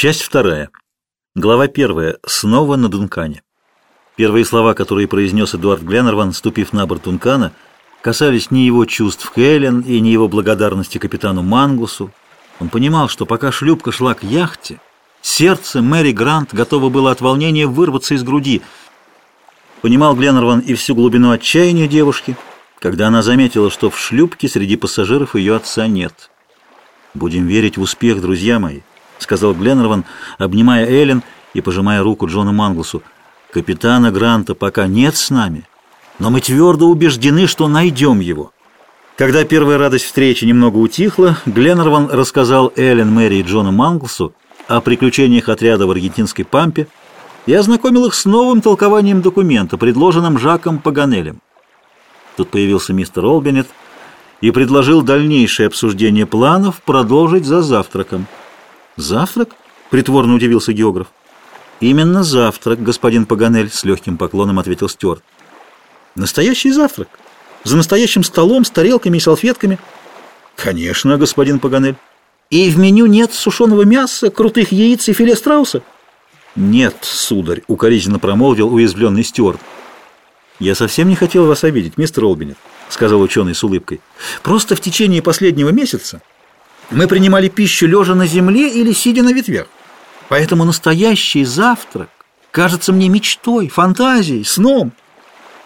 Часть вторая. Глава первая. Снова на Дункане. Первые слова, которые произнес Эдуард Гленнерван, ступив на борт Дункана, касались не его чувств к Эллен и не его благодарности капитану Мангусу. Он понимал, что пока шлюпка шла к яхте, сердце Мэри Грант готово было от волнения вырваться из груди. Понимал Гленнерван и всю глубину отчаяния девушки, когда она заметила, что в шлюпке среди пассажиров ее отца нет. «Будем верить в успех, друзья мои», — сказал Гленнерван, обнимая Эллен и пожимая руку Джону Манглсу. «Капитана Гранта пока нет с нами, но мы твердо убеждены, что найдем его». Когда первая радость встречи немного утихла, Гленнерван рассказал Эллен, Мэри и Джону Манглсу о приключениях отряда в аргентинской пампе и ознакомил их с новым толкованием документа, предложенным Жаком Паганелем. Тут появился мистер Олбинет и предложил дальнейшее обсуждение планов продолжить за завтраком. «Завтрак?» — притворно удивился географ. «Именно завтрак, господин Паганель», — с легким поклоном ответил Стюарт. «Настоящий завтрак? За настоящим столом с тарелками и салфетками?» «Конечно, господин Паганель». «И в меню нет сушеного мяса, крутых яиц и филе страуса?» «Нет, сударь», — укоризненно промолвил уязвленный Стюарт. «Я совсем не хотел вас обидеть, мистер Олбинет», — сказал ученый с улыбкой. «Просто в течение последнего месяца мы принимали пищу лежа на земле или сидя на ветвях. Поэтому настоящий завтрак кажется мне мечтой, фантазией, сном».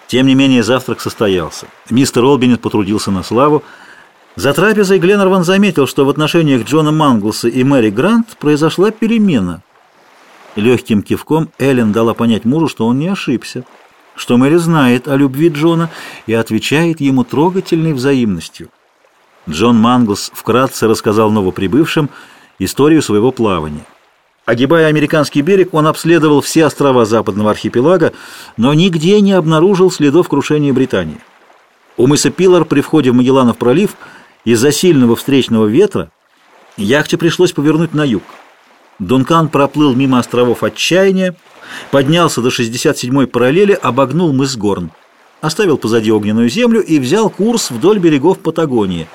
Тем не менее завтрак состоялся. Мистер Олбинет потрудился на славу. За трапезой Гленнерван заметил, что в отношениях Джона Манглса и Мэри Грант произошла перемена. Легким кивком Эллен дала понять мужу, что он не ошибся что Мэри знает о любви Джона и отвечает ему трогательной взаимностью. Джон Манглс вкратце рассказал новоприбывшим историю своего плавания. Огибая американский берег, он обследовал все острова западного архипелага, но нигде не обнаружил следов крушения Британии. У мыса Пилар при входе в Магелланов пролив из-за сильного встречного ветра яхте пришлось повернуть на юг. Дункан проплыл мимо островов Отчаяния, поднялся до 67-й параллели, обогнул мыс Горн, оставил позади огненную землю и взял курс вдоль берегов Патагонии.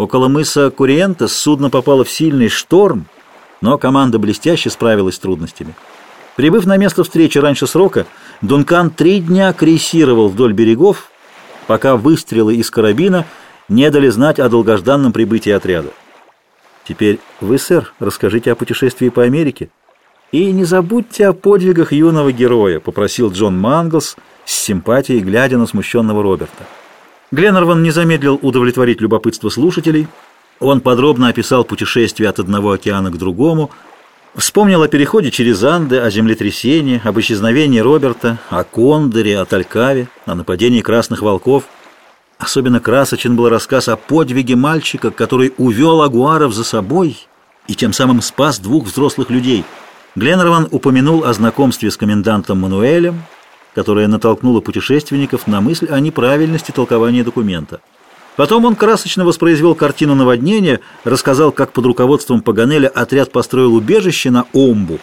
Около мыса Куриентес судно попало в сильный шторм, но команда блестяще справилась с трудностями. Прибыв на место встречи раньше срока, Дункан три дня крейсировал вдоль берегов, пока выстрелы из карабина не дали знать о долгожданном прибытии отряда. Теперь вы, сэр, расскажите о путешествии по Америке. И не забудьте о подвигах юного героя, попросил Джон Манглс с симпатией, глядя на смущенного Роберта. Гленнерван не замедлил удовлетворить любопытство слушателей. Он подробно описал путешествие от одного океана к другому, вспомнил о переходе через Анды, о землетрясении, об исчезновении Роберта, о Кондоре, о Талькаве, о нападении красных волков – Особенно красочен был рассказ о подвиге мальчика, который увел агуаров за собой и тем самым спас двух взрослых людей. Гленнерван упомянул о знакомстве с комендантом Мануэлем, которое натолкнуло путешественников на мысль о неправильности толкования документа. Потом он красочно воспроизвел картину наводнения, рассказал, как под руководством Паганеля отряд построил убежище на Омбу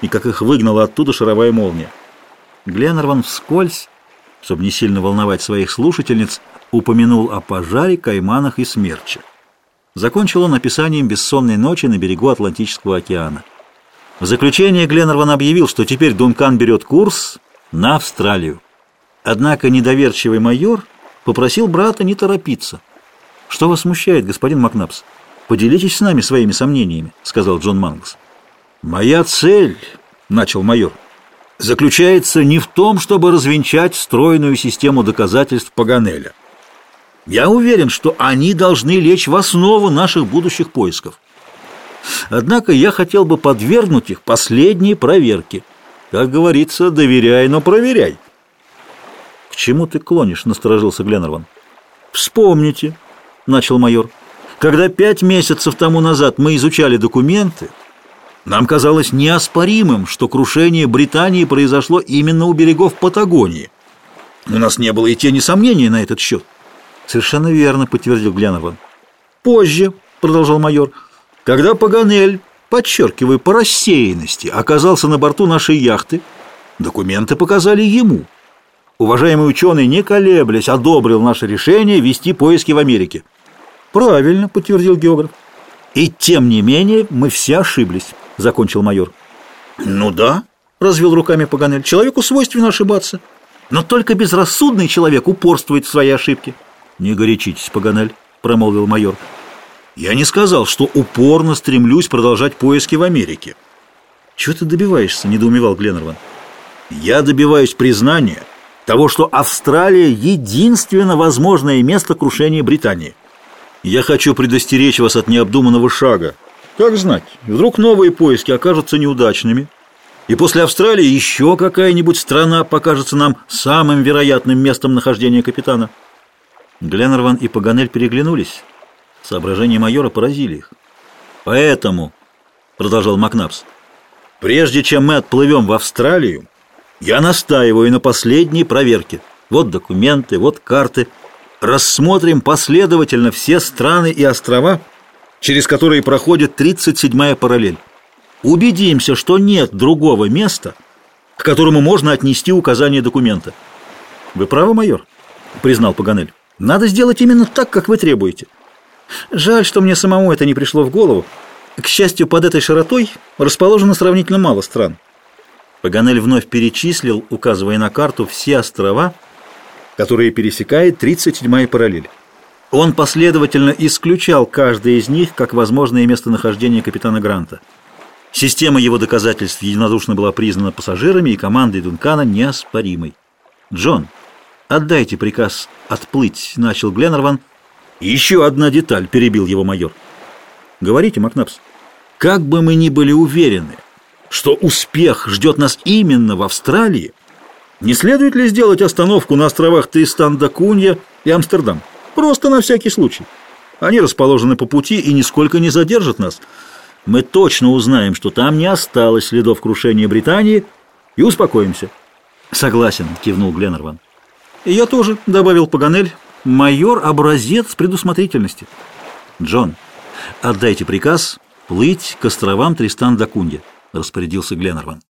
и как их выгнала оттуда шаровая молния. Гленнерван вскользь, чтобы не сильно волновать своих слушательниц, упомянул о пожаре, кайманах и смерче. Закончил он описанием бессонной ночи на берегу Атлантического океана. В заключение Гленнерван объявил, что теперь Дункан берет курс на Австралию. Однако недоверчивый майор попросил брата не торопиться. «Что вас смущает, господин Макнапс? Поделитесь с нами своими сомнениями», — сказал Джон Манглс. «Моя цель», — начал майор, — «заключается не в том, чтобы развенчать стройную систему доказательств Паганеля. Я уверен, что они должны лечь в основу наших будущих поисков. Однако я хотел бы подвергнуть их последней проверке. Как говорится, доверяй, но проверяй. «К чему ты клонишь?» — насторожился Гленнерван. «Вспомните», — начал майор, — «когда пять месяцев тому назад мы изучали документы, нам казалось неоспоримым, что крушение Британии произошло именно у берегов Патагонии. У нас не было и тени сомнений на этот счет. Совершенно верно, подтвердил Гленнерван. Позже, продолжал майор, когда Паганель, подчеркивая по рассеянности, оказался на борту нашей яхты, документы показали ему. Уважаемый ученый, не колеблясь, одобрил наше решение вести поиски в Америке. Правильно, подтвердил географ. И тем не менее мы все ошиблись. — закончил майор. «Ну да», — развел руками Паганель, — «человеку свойственно ошибаться. Но только безрассудный человек упорствует в своей ошибке». «Не горячитесь, Паганель», — промолвил майор. «Я не сказал, что упорно стремлюсь продолжать поиски в Америке». «Чего ты добиваешься?» — недоумевал Гленнерван. «Я добиваюсь признания того, что Австралия — единственно возможное место крушения Британии. Я хочу предостеречь вас от необдуманного шага. Как знать, вдруг новые поиски окажутся неудачными, и после Австралии еще какая-нибудь страна покажется нам самым вероятным местом нахождения капитана». Гленнерван и Паганель переглянулись. Соображения майора поразили их. «Поэтому», — продолжал Макнапс, — «прежде чем мы отплывем в Австралию, я настаиваю на последней проверке. Вот документы, вот карты. Рассмотрим последовательно все страны и острова, через которые проходит 37-я параллель. Убедимся, что нет другого места, к которому можно отнести указание документа». «Вы правы, майор», — признал Паганель. «Надо сделать именно так, как вы требуете». Жаль, что мне самому это не пришло в голову. К счастью, под этой широтой расположено сравнительно мало стран. Паганель вновь перечислил, указывая на карту, все острова, которые пересекает 37-я параллель. Он последовательно исключал каждое из них как возможное местонахождение капитана Гранта. Система его доказательств единодушно была признана пассажирами и командой Дункана неоспоримой. «Джон, отдайте приказ отплыть», — начал Гленнерван, — «Еще одна деталь», — перебил его майор. «Говорите, Макнапс». «Как бы мы ни были уверены, что успех ждет нас именно в Австралии, не следует ли сделать остановку на островах Тристан-да-Кунья и Амстердам? Просто на всякий случай. Они расположены по пути и нисколько не задержат нас. Мы точно узнаем, что там не осталось следов крушения Британии, и успокоимся». «Согласен», — кивнул Гленнерван. «И я тоже», — добавил Паганель. Майор – образец предусмотрительности. Джон, отдайте приказ плыть к островам Тристан-да-Кунья, распорядился Гленнерван.